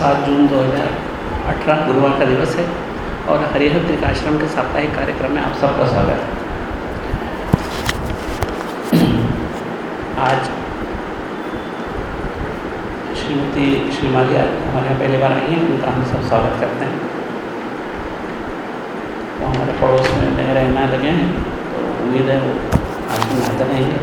सात जून 2018 गुरुवार का दिवस है और हरिहर त्रिकाश्रम के साप्ताहिक कार्यक्रम में आप सबका स्वागत है। आज श्रीमती श्री मालिया हमारे यहाँ पहली बार आई हैं, उनका हम सब स्वागत करते हैं। तो हमारे पड़ोस में नए रहना लगे हैं तो उम्मीद है वो आज हम आते रहेंगे।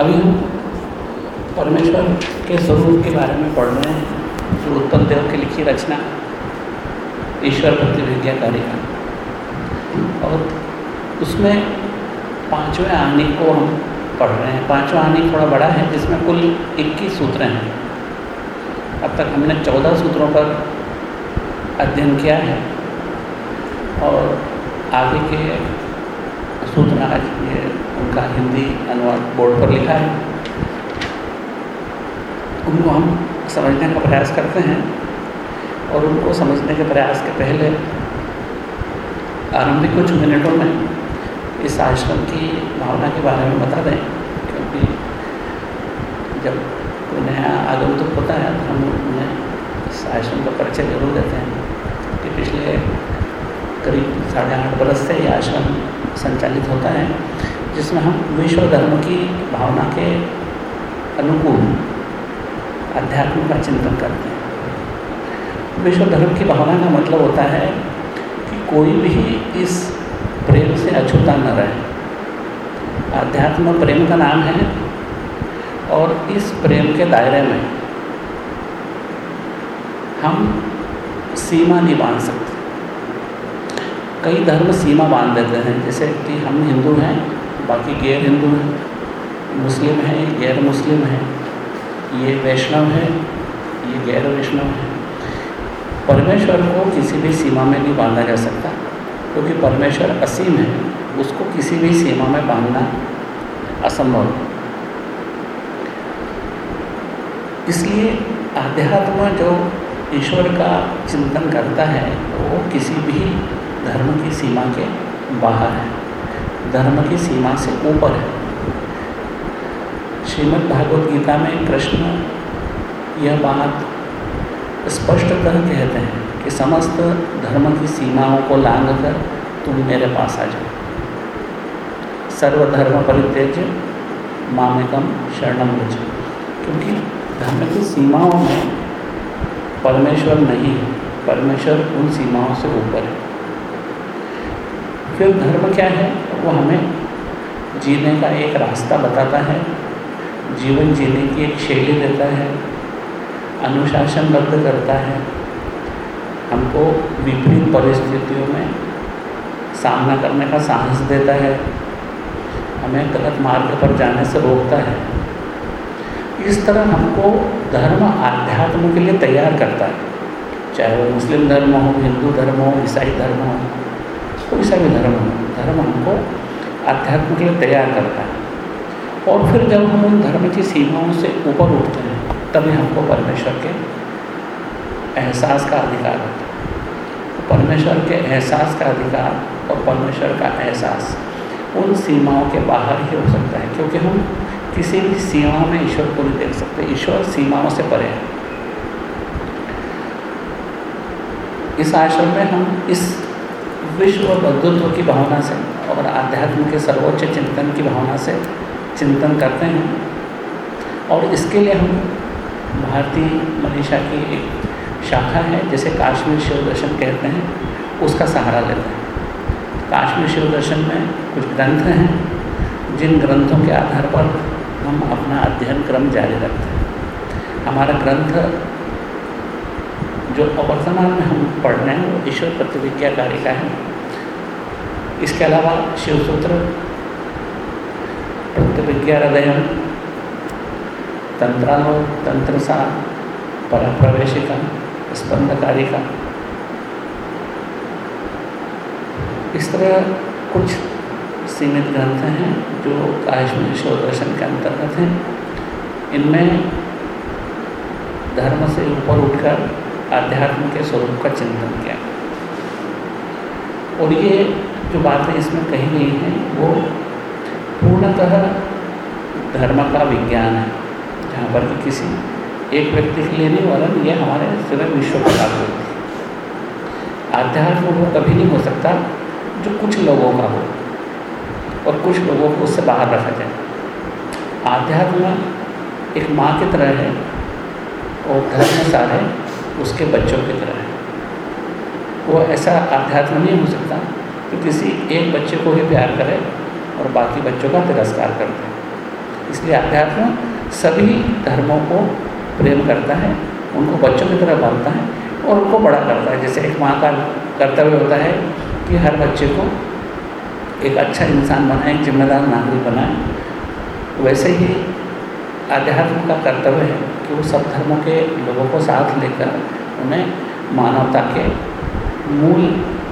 अभी हम परमेश्वर के स्वरूप के बारे में पढ़ रहे हैं। जो उत्पन्न देव की लिखी रचना, ईश्वर प्रतिविज्ञा कार्य का और उसमें पाँचवें आनी को हम पढ़ रहे हैं। पांचवा आनी थोड़ा बड़ा है, जिसमें कुल 21 सूत्र हैं। अब तक हमने 14 सूत्रों पर अध्ययन किया है। और आगे के सूत्र आज ये उनका हिंदी अनुवाद बोर्ड पर लिखा है। उनको हम समझने का प्रयास करते हैं और उनको समझने के प्रयास के पहले आरंभिक कुछ मिनटों में इस आश्रम की भावना के बारे में बता दें, क्योंकि जब कोई नया आगंतुक होता है तो हम उन्हें इस आश्रम का परिचय ज़रूर देते हैं। कि पिछले करीब साढ़े आठ बरस से ये आश्रम संचालित होता है। जिसमें हम विश्व धर्म की भावना के अनुकूल अध्यात्म का चिंतन करते हैं। विश्व धर्म की भावना का मतलब होता है कि कोई भी इस प्रेम से अछूता न रहे। अध्यात्म प्रेम का नाम है और इस प्रेम के दायरे में हम सीमा नहीं बाँध सकते। कई धर्म सीमा बाँध देते हैं, जैसे कि हम हिंदू हैं बाकी गैर हिंदू हैं, मुस्लिम हैं, गैर मुस्लिम हैं, ये वैष्णव है, ये गैर वैष्णव है। परमेश्वर को किसी भी सीमा में नहीं बांधा जा सकता, क्योंकि परमेश्वर असीम है, उसको किसी भी सीमा में बांधना असंभव है। इसलिए आध्यात्म जो ईश्वर का चिंतन करता है, वो किसी भी धर्म की सीमा के बाहर है। धर्म की सीमा से ऊपर है। श्रीमद् भागवत गीता में कृष्ण यह बात स्पष्टतः कहते हैं कि समस्त धर्म की सीमाओं को लांग कर तुम मेरे पास आ जाओ। सर्वधर्म परित्यज्य मामेकम शरणम रच क्योंकि धर्म की सीमाओं में परमेश्वर नहीं है, परमेश्वर उन सीमाओं से ऊपर है। फिर धर्म क्या है? वो हमें जीने का एक रास्ता बताता है। जीवन जीने की एक शैली देता है। अनुशासनबद्ध करता है। हमको विपरीत परिस्थितियों में सामना करने का साहस देता है। हमें गलत मार्ग पर जाने से रोकता है। इस तरह हमको धर्म आध्यात्म के लिए तैयार करता है। चाहे वो मुस्लिम धर्म हो, हिंदू धर्म हो, ईसाई धर्म हो। भी धर्म धर्म हमको आध्यात्म के लिए तैयार करता है। और फिर जब हम उन धर्म की सीमाओं से ऊपर उठते हैं तभी हमको परमेश्वर के एहसास का अधिकार होता है। परमेश्वर के एहसास का अधिकार और परमेश्वर का एहसास उन सीमाओं के बाहर ही हो सकता है, क्योंकि हम किसी भी सीमा में ईश्वर को नहीं देख सकते। ईश्वर सीमाओं से परे है। इस आश्रम में हम इस विश्व और बंधुत्व की भावना से और आध्यात्म के सर्वोच्च चिंतन की भावना से चिंतन करते हैं। और इसके लिए हम भारतीय मनीषा की एक शाखा है, जिसे काश्मीर शिव दर्शन कहते हैं, उसका सहारा लेते हैं। काश्मीर शिव दर्शन में कुछ ग्रंथ हैं, जिन ग्रंथों के आधार पर हम अपना अध्ययन क्रम जारी रखते हैं। हमारा ग्रंथ जो वर्तमान में हम पढ़ रहे हैं, वो ईश्वर प्रतिविज्ञा कार्य का है। इसके अलावा शिवसूत्र प्रतिविज्ञा हृदय तंत्रालो तंत्रसा, परप्रवेशिका, स्पंदकारिका। इस तरह कुछ सीमित ग्रंथ हैं जो काश्मीर शिव दर्शन के अंतर्गत हैं। इनमें धर्म से ऊपर उठकर आध्यात्म के स्वरूप का चिंतन किया। और ये जो बातें इसमें कही गई हैं, वो पूर्णतः धर्म का विज्ञान है। जहाँ पर किसी एक व्यक्ति के लिए नहीं, वरन ये हमारे पूरे विश्व का लागू होती आध्यात्म वो कभी नहीं हो सकता जो कुछ लोगों का हो और कुछ लोगों को उससे बाहर रखा जाए। आध्यात्म एक माँ की तरह है और धर्म सारे उसके बच्चों की तरह है। वो ऐसा आध्यात्म नहीं हो सकता कि किसी एक बच्चे को ही प्यार करे और बाकी बच्चों का तिरस्कार कर दे इसलिए अध्यात्म सभी धर्मों को प्रेम करता है, उनको बच्चों की तरह पालता है और उनको बड़ा करता है। जैसे एक माँ का कर्तव्य होता है कि हर बच्चे को एक अच्छा इंसान बनाए, एक जिम्मेदार नागरिक बनाए। वैसे ही आध्यात्म का कर्तव्य है कि वो सब धर्मों के लोगों को साथ लेकर उन्हें मानवता के मूल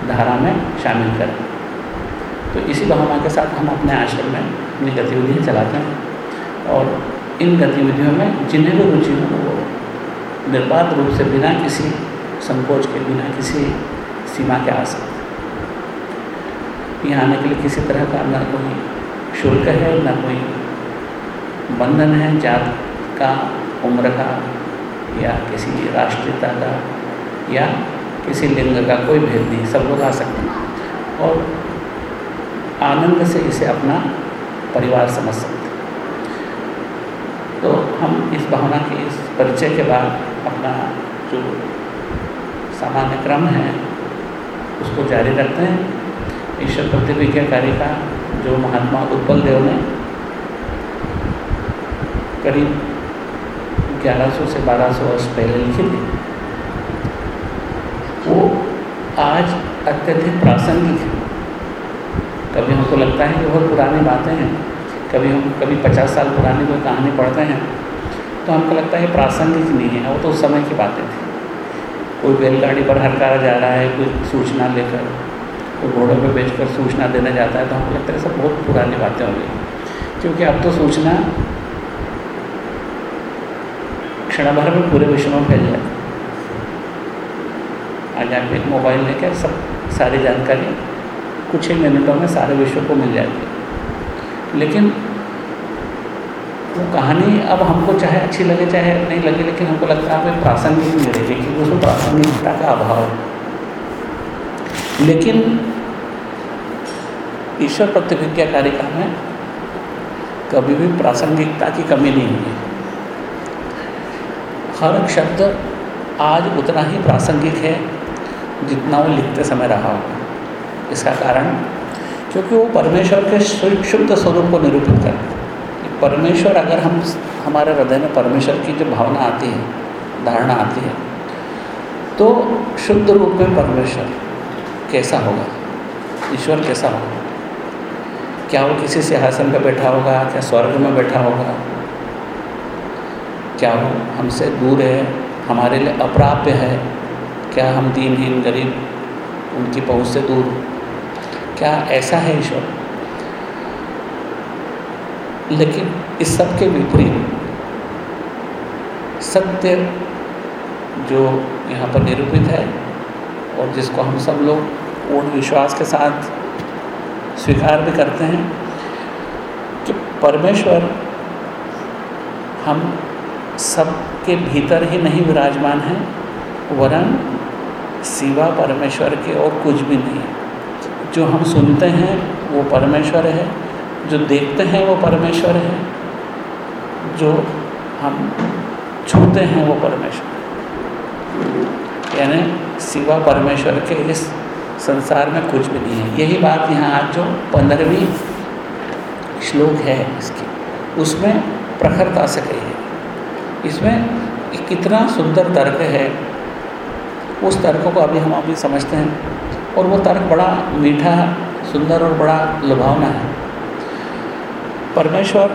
धारा में शामिल करें। तो इसी भावना के साथ हम अपने आश्रम में अपनी गतिविधियाँ चलाते हैं और इन गतिविधियों में जिन्हें भी रुचि हो, वो निर्बाध रूप से बिना किसी संकोच के, बिना किसी सीमा के आ सकते यहाँ आने के लिए किसी तरह का न कोई शुल्क है, न कोई बंधन है, जात का, उम्र का, या किसी राष्ट्रीयता का, या किसी लिंग का कोई भेद नहीं, सब लोग आ सकते हैं। और आनंद से इसे अपना परिवार समझ सकते हैं। तो हम इस भावना के, इस परिचय के बाद अपना जो सामान्य क्रम है, उसको जारी रखते हैं। ईश्वर प्रतिविज्ञा कार्य का जो महात्मा उत्पल देव ने करीब 1100 से 1200 वर्ष पहले लिखी थी वो आज अत्यधिक प्रासंगिक है। कभी हमको लगता है कि बहुत पुरानी बातें हैं, कभी हम, कभी पचास साल पुरानी कोई कहानी पढ़ते हैं तो हमको लगता है प्रासंगिक नहीं है, वो तो उस समय की बातें थी। कोई बैलगाड़ी पर हरकारा जा रहा है, कोई सूचना लेकर, कोई घोड़ों पर बेचकर सूचना देने जाता है तो हमको लगता है सब बहुत पुरानी बातें हो गई क्योंकि अब तो सूचना क्षण भर में पूरे विश्व में फैल जाती आज आप मोबाइल लेकर सब सारी जानकारी कुछ ही मिनटों में सारे विश्व को मिल जाती है। लेकिन वो कहानी अब हमको चाहे अच्छी लगे, चाहे नहीं लगे, लेकिन हमको लगता है हमें प्रासंगिक नहीं रहेगी, क्योंकि उसमें प्रासंगिकता का अभाव है। लेकिन ईश्वर प्रतिभिज्ञा कार्यक्रम में कभी भी प्रासंगिकता की कमी नहीं हुई हर शब्द आज उतना ही प्रासंगिक है जितना वो लिखते समय रहा होगा। इसका कारण? क्योंकि वो परमेश्वर के शुद्ध स्वरूप को निरूपित करते हैं। परमेश्वर अगर हम, हमारे हृदय में परमेश्वर की जो भावना आती है, धारणा आती है तो शुद्ध रूप में परमेश्वर कैसा होगा? ईश्वर कैसा होगा? क्या वो किसी सिंहासन पर बैठा होगा? क्या स्वर्ग में बैठा होगा? क्या वो हमसे दूर है? हमारे लिए अप्राप्य है? क्या हम दीनहीन गरीब? उनकी पहुँच से दूर। क्या ऐसा है ईश्वर? लेकिन इस सब के विपरीत, सत्य जो यहाँ पर निरूपित है और जिसको हम सब लोग पूर्ण विश्वास के साथ स्वीकार भी करते हैं, कि परमेश्वर हम सब के भीतर ही नहीं विराजमान है, वरन सिवा परमेश्वर के और कुछ भी नहीं। है जो हम सुनते हैं, वो परमेश्वर है। जो देखते हैं, वो परमेश्वर है। जो हम छूते हैं, वो परमेश्वर है। यानी सिवा परमेश्वर के इस संसार में कुछ भी नहीं है। यही बात यहाँ आज जो पंद्रहवीं श्लोक है इसकी, उसमें प्रखरता से कही है। इसमें कितना सुंदर तर्क है। उस तर्क को अभी हम अभी समझते हैं और वो तर्क बड़ा मीठा, सुंदर और बड़ा लुभावना है। परमेश्वर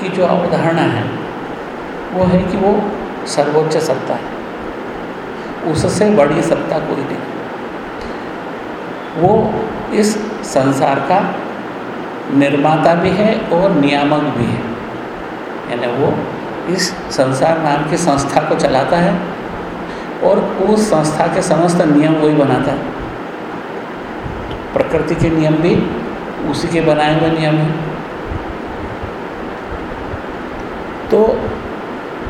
की जो अवधारणा है, वो है कि वो सर्वोच्च सत्ता है। उससे बड़ी सत्ता कोई नहीं। वो इस संसार का निर्माता भी है और नियामक भी है। यानी वो इस संसार नाम की संस्था को चलाता है और उस संस्था के समस्त नियम वही बनाता है। प्रकृति के नियम भी उसी के बनाए हुए नियम हैं। तो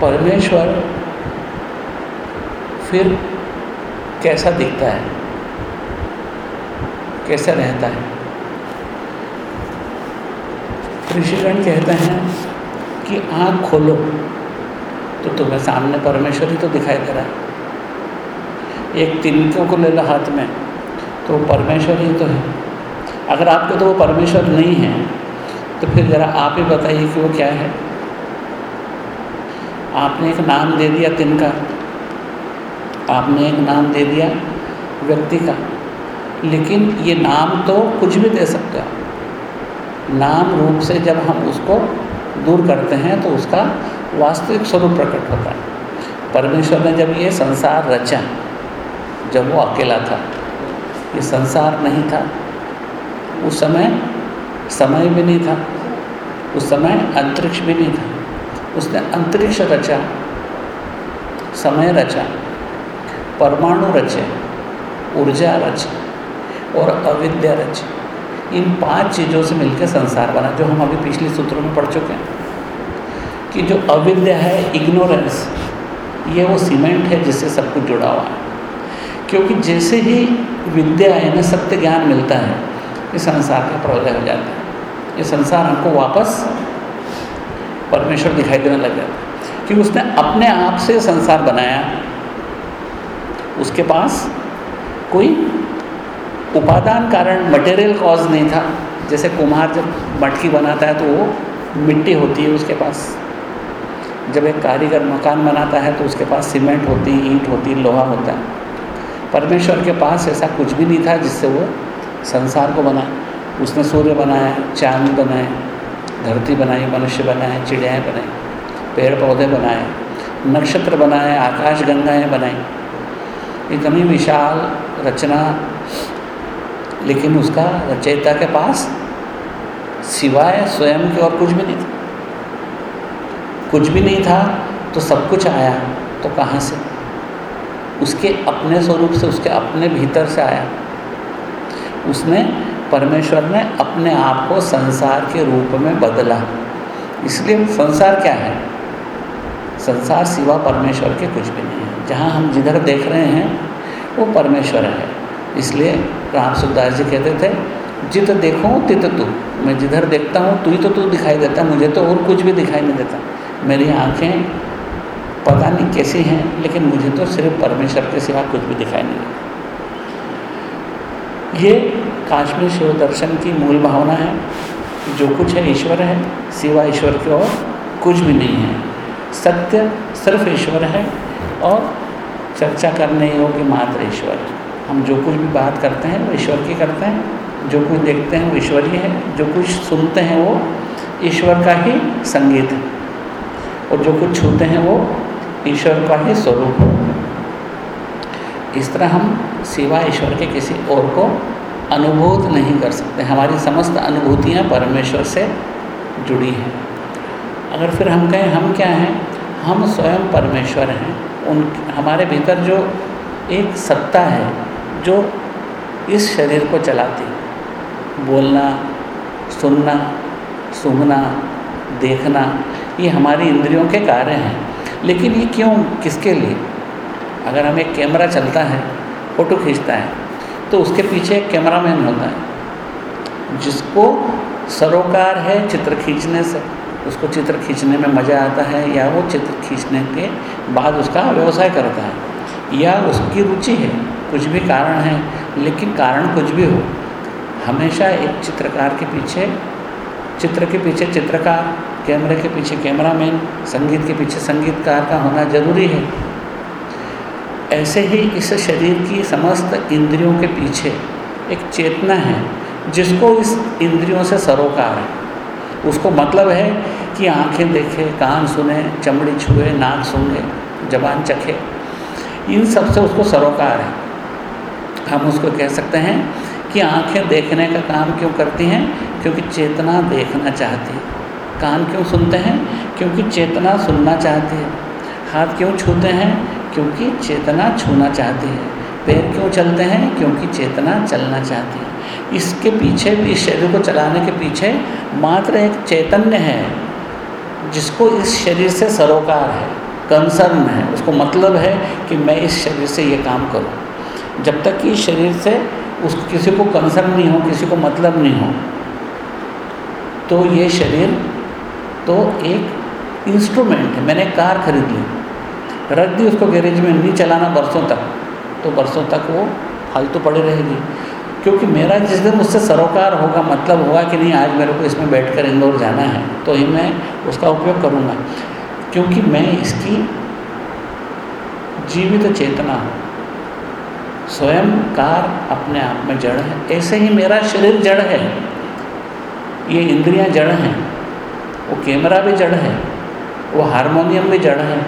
परमेश्वर फिर कैसा दिखता है? कैसा रहता है? ऋषिगण कहते हैं कि आँख खोलो तो तुम्हें सामने परमेश्वर ही तो दिखाई दे रहा है। एक तिनकों को ले लो हाथ में तो परमेश्वर ही तो है। अगर आपके तो वो परमेश्वर नहीं है तो फिर ज़रा आप ही बताइए कि वो क्या है। आपने एक नाम दे दिया तिनका, आपने एक नाम दे दिया व्यक्ति का, लेकिन ये नाम तो कुछ भी दे सकते हो। नाम रूप से जब हम उसको दूर करते हैं तो उसका वास्तविक स्वरूप प्रकट होता है। परमेश्वर ने जब ये संसार रचा, जब वो अकेला था, ये संसार नहीं था। उस समय समय भी नहीं था, उस समय अंतरिक्ष भी नहीं था। उसने अंतरिक्ष रचा, समय रचा, परमाणु रचे, ऊर्जा रची और अविद्या रची। इन पाँच चीज़ों से मिलकर संसार बना, जो हम अभी पिछले सूत्रों में पढ़ चुके हैं। कि जो अविद्या है इग्नोरेंस ये वो सीमेंट है जिससे सब कुछ जुड़ा हुआ है। क्योंकि जैसे ही विद्या यानी सत्य ज्ञान मिलता है, ये संसार का प्रलय हो जाता है। ये संसार हमको वापस परमेश्वर दिखाई देने लग जाता है। कि उसने अपने आप से संसार बनाया, उसके पास कोई उपादान कारण मटेरियल कॉज नहीं था। जैसे कुम्हार जब मटकी बनाता है तो वो मिट्टी होती है उसके पास। जब एक कारीगर मकान बनाता है तो उसके पास सीमेंट होती, ईंट होती, लोहा होता है। परमेश्वर के पास ऐसा कुछ भी नहीं था जिससे वो संसार को बनाए। उसने सूर्य बनाया, चाँद बनाए, धरती बनाई, मनुष्य बनाए, चिड़ियाएँ बनाई पेड़ पौधे बनाए, नक्षत्र बनाए आकाश गंगाएँ बनाई इतनी विशाल रचना लेकिन उसका रचयिता के पास सिवाय स्वयं के और कुछ भी नहीं था। कुछ भी नहीं था तो सब कुछ आया। तो कहाँ से? उसके अपने स्वरूप से, उसके अपने भीतर से आया। उसने परमेश्वर ने अपने आप को संसार के रूप में बदला। इसलिए संसार क्या है? संसार सिवा परमेश्वर के कुछ भी नहीं है। जहाँ हम जिधर देख रहे हैं, वो परमेश्वर है। इसलिए राम सुखदास जी कहते थे, जित देखो, तित तू। मैं जिधर देखता हूँ तू ही तो तू दिखाई देता, मुझे तो और कुछ भी दिखाई नहीं देता। मेरी आँखें पता नहीं कैसी हैं, लेकिन मुझे तो सिर्फ़ परमेश्वर के सिवा कुछ भी दिखाई नहीं देता। ये काश्मीर शिव दर्शन की मूल भावना है। जो कुछ है, ईश्वर है, सिवा ईश्वर की और कुछ भी नहीं है। सत्य सिर्फ़ ईश्वर है और चर्चा करने योग्य मात्र ईश्वर हम जो कुछ भी बात करते हैं, वो ईश्वर की करते हैं। जो कुछ देखते हैं, वो ईश्वरीय है। जो कुछ सुनते हैं, वो ईश्वर का ही संगीत है। और जो कुछ छूते हैं, वो ईश्वर का ही स्वरूप इस तरह हम सिवा ईश्वर के किसी और को अनुभूत नहीं कर सकते। हमारी समस्त अनुभूतियाँ परमेश्वर से जुड़ी हैं। अगर फिर हम कहें, हम क्या हैं? हम स्वयं परमेश्वर हैं। उन, हमारे भीतर जो एक सत्ता है जो इस शरीर को चलाती। बोलना, सुनना, सूंघना, देखना, ये हमारी इंद्रियों के कार्य हैं। लेकिन ये क्यों, किसके लिए? अगर हमें कैमरा चलता है, फ़ोटो खींचता है तो उसके पीछे एक कैमरामैन होता है, जिसको सरोकार है चित्र खींचने से। उसको चित्र खींचने में मज़ा आता है या वो चित्र खींचने के बाद उसका व्यवसाय करता है, या उसकी रुचि है। कुछ भी कारण है, लेकिन कारण कुछ भी हो, हमेशा एक चित्रकार के पीछे, चित्र के पीछे चित्रकार, कैमरे के पीछे कैमरामैन, संगीत के पीछे संगीतकार का होना ज़रूरी है। ऐसे ही इस शरीर की समस्त इंद्रियों के पीछे एक चेतना है, जिसको इस इंद्रियों से सरोकार है। उसको मतलब है कि आँखें देखे, कान सुने, चमड़ी छुए, नाक सूंघे, जबान चखे, इन सबसे उसको सरोकार है। हम उसको कह सकते हैं कि आँखें देखने का काम क्यों करती हैं? क्योंकि चेतना देखना चाहती है। कान क्यों सुनते हैं? क्योंकि चेतना सुनना चाहती है। हाथ क्यों छूते हैं? क्योंकि चेतना छूना चाहती है। पैर क्यों चलते हैं? क्योंकि चेतना चलना चाहती है। इसके पीछे भी, इस शरीर को चलाने के पीछे मात्र एक चैतन्य है, जिसको इस शरीर से सरोकार है कंसर्न है। उसको मतलब है कि मैं इस शरीर से ये काम करूँ। जब तक कि शरीर से उस किसी को कंसर्न नहीं हो, किसी को मतलब नहीं हो तो ये शरीर तो एक इंस्ट्रूमेंट है। मैंने कार खरीद ली, रख दी उसको गैरेज में, नहीं चलाना बरसों तक तो बरसों तक वो फालतू पड़ी रहेगी। क्योंकि मेरा जिस दिन उससे सरोकार होगा मतलब होगा कि नहीं, आज मेरे को इसमें बैठ कर इंदौर जाना है तो ही मैं उसका उपयोग करूँगा। क्योंकि मैं इसकी जीवित चेतना हूँ। स्वयं कार अपने आप में जड़ है। ऐसे ही मेरा शरीर जड़ है। ये इंद्रियाँ जड़ हैं। वो कैमरा भी जड़ है। वो हारमोनियम भी जड़ है।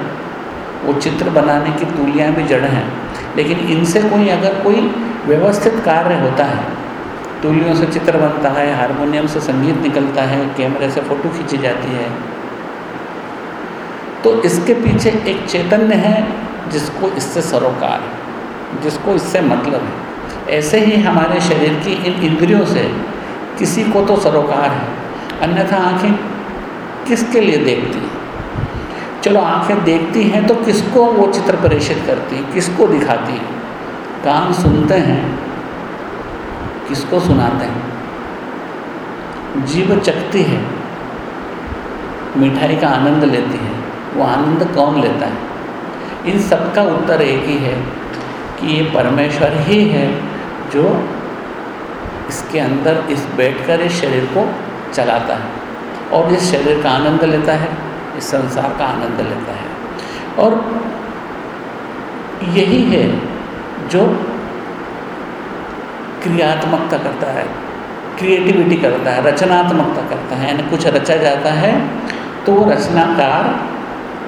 वो चित्र बनाने की तूलियाँ भी जड़ हैं। लेकिन इनसे कोई अगर कोई व्यवस्थित कार्य होता है, तूलियों से चित्र बनता है, हारमोनियम से संगीत निकलता है, कैमरे से फ़ोटो खींची जाती है तो इसके पीछे एक चैतन्य है जिसको इससे सरोकार है। जिसको इससे मतलब है। ऐसे ही हमारे शरीर की इन इंद्रियों से किसी को तो सरोकार है, अन्यथा आँखें किसके लिए देखती हैं? चलो, आँखें देखती हैं तो किसको वो चित्र प्रेषित करती हैं? किसको दिखाती हैं? कान सुनते हैं, किसको सुनाते हैं? जीव चखती है, मिठाई का आनंद लेती है, वो आनंद कौन लेता है? इन सब का उत्तर एक ही है कि ये परमेश्वर ही है जो इसके अंदर इस बैठकर इस शरीर को चलाता है और इस शरीर का आनंद लेता है, इस संसार का आनंद लेता है। और यही है जो क्रियात्मकता करता है, क्रिएटिविटी करता है, रचनात्मकता करता है। यानी कुछ रचा जाता है तो वो रचनाकार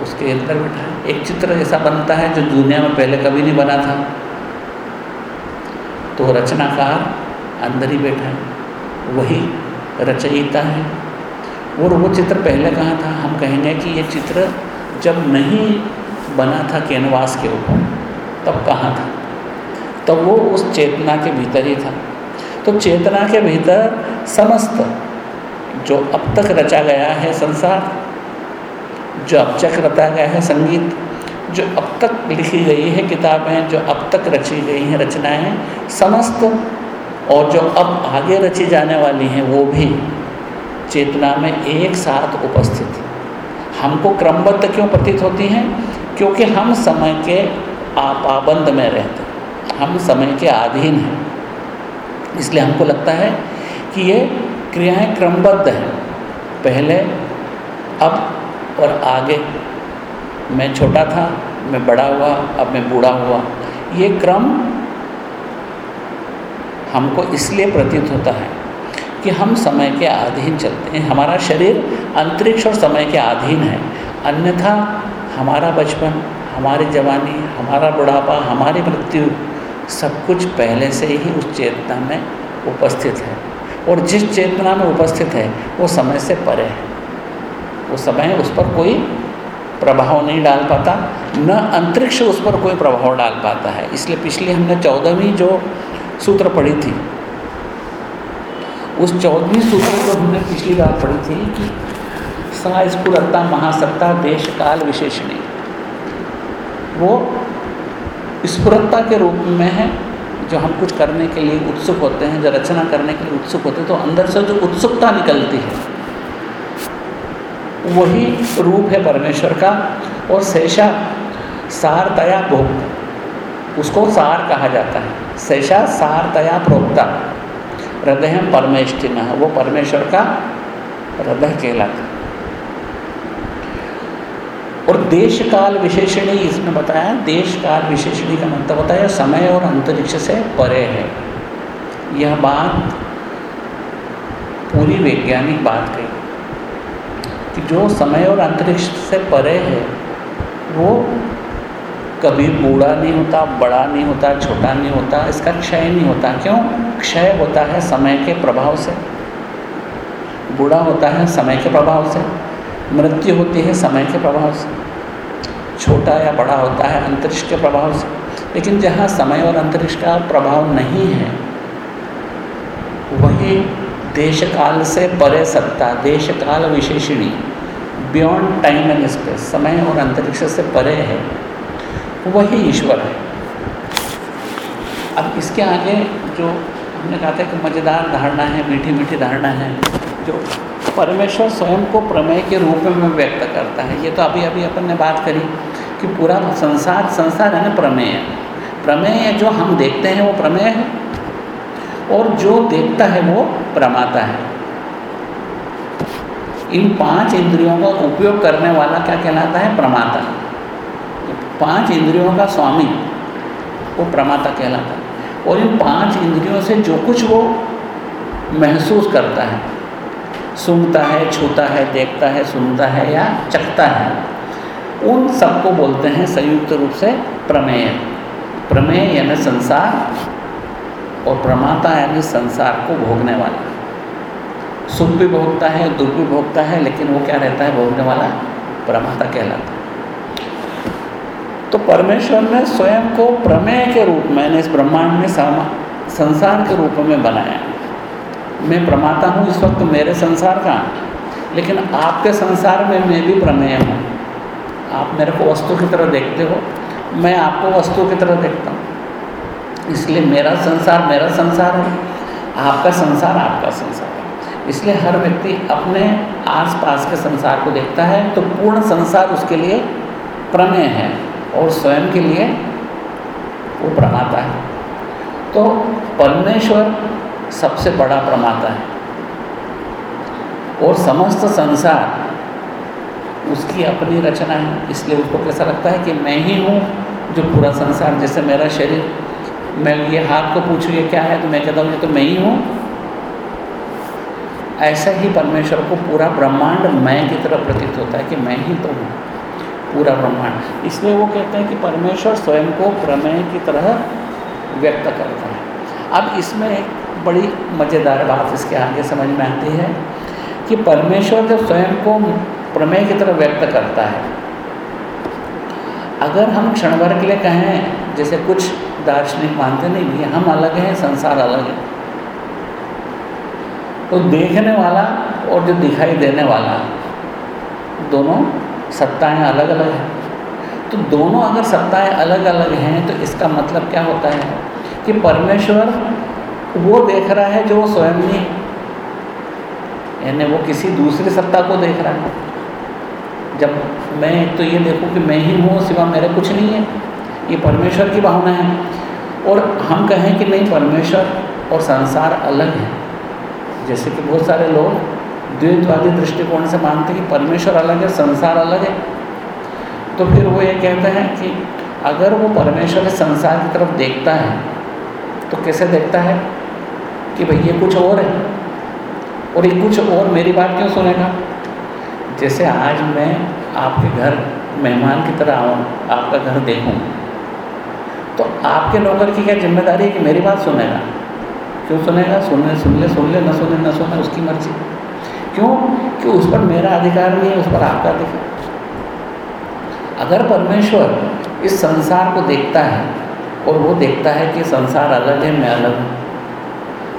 उसके अंदर बैठा है। एक चित्र ऐसा बनता है जो दुनिया में पहले कभी नहीं बना था। तो रचनाकार अंदर ही बैठा है। वही रचयिता है। और वो चित्र पहले कहाँ था? हम कहेंगे कि ये चित्र जब नहीं बना था कैनवास के ऊपर, तब कहाँ था? तब वो उस चेतना के भीतर ही था। तो चेतना के भीतर समस्त जो अब तक रचा गया है संसार जो अब तक रचा गया है संगीत, जो अब तक लिखी गई है किताबें, जो अब तक रची गई हैं रचनाएँ, समस्त और जो अब आगे रची जाने वाली हैं, वो भी चेतना में एक साथ उपस्थित हमको क्रमबद्ध क्यों प्रतीत होती हैं? क्योंकि हम समय के पाबंद में रहते हैं। हम समय के अधीन हैं। इसलिए हमको लगता है कि ये क्रियाएँ क्रमबद्ध हैं। पहले, अब और आगे। मैं छोटा था, मैं बड़ा हुआ, अब मैं बूढ़ा हुआ। ये क्रम हमको इसलिए प्रतीत होता है कि हम समय के अधीन चलते हैं। हमारा शरीर अंतरिक्ष और समय के अधीन है। अन्यथा हमारा बचपन, हमारी जवानी, हमारा बुढ़ापा, हमारी मृत्यु सब कुछ पहले से ही उस चेतना में उपस्थित है। और जिस चेतना में उपस्थित है, वो समय से परे है। वो समय उस पर कोई प्रभाव नहीं डाल पाता, न अंतरिक्ष उस पर कोई प्रभाव डाल पाता है। इसलिए पिछली हमने चौदहवीं जो सूत्र पढ़ी थी, उस चौदहवीं सूत्र को हमने पिछली बार पढ़ी थी कि सा महासत्ता देश काल विशेषणी, वो स्फुरता के रूप में है, जो हम कुछ करने के लिए उत्सुक होते हैं, जो रचना करने के लिए उत्सुक होते हैं तो अंदर से जो उत्सुकता निकलती है वही रूप है परमेश्वर का और शेषा सारतया भोग उसको सार कहा जाता है। शेषा सारतया प्रोक्ता। हृदय परमेष्ठिन वो परमेश्वर का हृदय कहलाता और देश काल विशेषणी इसमें बताया देश काल विशेषणी का मतलब होता है, समय और अंतरिक्ष से परे है। यह बात पूरी वैज्ञानिक बात कही। कि जो समय और अंतरिक्ष से परे है, वो कभी बूढ़ा नहीं होता, बड़ा नहीं होता, छोटा नहीं होता, इसका क्षय नहीं होता। क्यों? क्षय होता है समय के प्रभाव से। बूढ़ा होता है समय के प्रभाव से। मृत्यु होती है समय के प्रभाव से। छोटा या बड़ा होता है अंतरिक्ष के प्रभाव से। लेकिन जहाँ समय और अंतरिक्ष का प्रभाव नहीं है कोई देश काल से परे सत्ता देश काल विशेषणी बियॉन्ड टाइम एंड स्पेस समय और अंतरिक्ष से परे है, वही ईश्वर है। अब इसके आगे जो हमने कहा था कि मज़ेदार धारणा है मीठी मीठी धारणा है, जो परमेश्वर स्वयं को प्रमेय के रूप में व्यक्त करता है, ये तो अभी अभी अपन ने बात करी कि पूरा संसार संसार है ना प्रमेय। प्रमेय जो हम देखते हैं, वो प्रमेय है? और जो देखता है वो प्रमाता है। इन पाँच इंद्रियों का उपयोग करने वाला क्या कहलाता है? प्रमाता। पाँच इंद्रियों का स्वामी वो प्रमाता कहलाता है। और इन पाँच इंद्रियों से जो कुछ वो महसूस करता है, सुनता है, छूता है, देखता है, सुनता है या चखता है, उन सबको बोलते हैं संयुक्त रूप से प्रमेय। प्रमेय यानी संसार और प्रमाता यानी संसार को भोगने वाला। सुख भी भोगता है, दुख भी भोगता है, लेकिन वो क्या रहता है? भोगने वाला प्रमाता कहलाता है। तो परमेश्वर ने स्वयं को प्रमेय के रूप में इस ब्रह्मांड में संसार के रूप में बनाया। मैं प्रमाता हूँ, इस वक्त मेरे संसार का लेकिन आपके संसार में मैं भी प्रमेय हूँ। आप मेरे को वस्तु की तरह देखते हो, मैं आपको वस्तु की तरह देखता हूँ। इसलिए मेरा संसार मेरा संसार है। आपका संसार आपका संसार है। इसलिए हर व्यक्ति अपने आसपास के संसार को देखता है तो पूर्ण संसार उसके लिए प्रमेय है और स्वयं के लिए वो प्रमाता है। तो परमेश्वर सबसे बड़ा प्रमाता है और समस्त संसार उसकी अपनी रचना है। इसलिए उसको कैसा लगता है कि मैं ही हूँ जो पूरा संसार, जैसे मेरा शरीर मैं ये हाथ को पूछूँ, ये क्या है? तो मैं कहता हूँ, ये तो मैं ही हूँ। ऐसा ही परमेश्वर को पूरा ब्रह्मांड मैं की तरह प्रतीत होता है कि मैं ही तो हूँ। पूरा ब्रह्मांड। इसलिए वो कहते हैं कि परमेश्वर स्वयं को प्रमेय की तरह व्यक्त करता है। अब इसमें एक बड़ी मज़ेदार बात इसके आगे समझ में आती है कि परमेश्वर जब स्वयं को प्रमेय की तरह व्यक्त करता है, अगर हम क्षण भर के लिए कहें, जैसे कुछ दार्शनिक मानते नहीं भैया हम अलग हैं, संसार अलग है। तो देखने वाला और जो दिखाई देने वाला, दोनों सत्ताएँ अलग अलग हैं। तो दोनों अगर सत्ताएँ अलग अलग हैं तो इसका मतलब क्या होता है? कि परमेश्वर वो देख रहा है जो वो स्वयं नहीं यानी वो किसी दूसरी सत्ता को देख रहा है। जब मैं तो ये देखूँ कि मैं ही हूँ, सिवा मेरे कुछ नहीं है। ये परमेश्वर की भावना है। और हम कहें कि नहीं, परमेश्वर और संसार अलग है। जैसे कि बहुत सारे लोग द्वैतवादी दृष्टिकोण से मानते हैं कि परमेश्वर अलग है, संसार अलग है। तो फिर वो ये कहते हैं कि अगर वो परमेश्वर संसार की तरफ़ देखता है तो कैसे देखता है? कि भाई ये कुछ और है। और ये कुछ और मेरी बात क्यों सुनेगा? जैसे आज मैं आपके घर, मेहमान की तरह आऊँ, आपका घर देखूँ। तो आपके नौकर की क्या ज़िम्मेदारी है कि मेरी बात सुनेगा? क्यों सुनेगा? सुनने सुन ले सुन ले न सुने न सुने उसकी मर्ज़ी। क्यों? कि उस पर मेरा अधिकार नहीं है, उस पर आपका अधिकार। अगर परमेश्वर इस संसार को देखता है, और वो देखता है कि संसार अलग है, मैं अलग हूँ,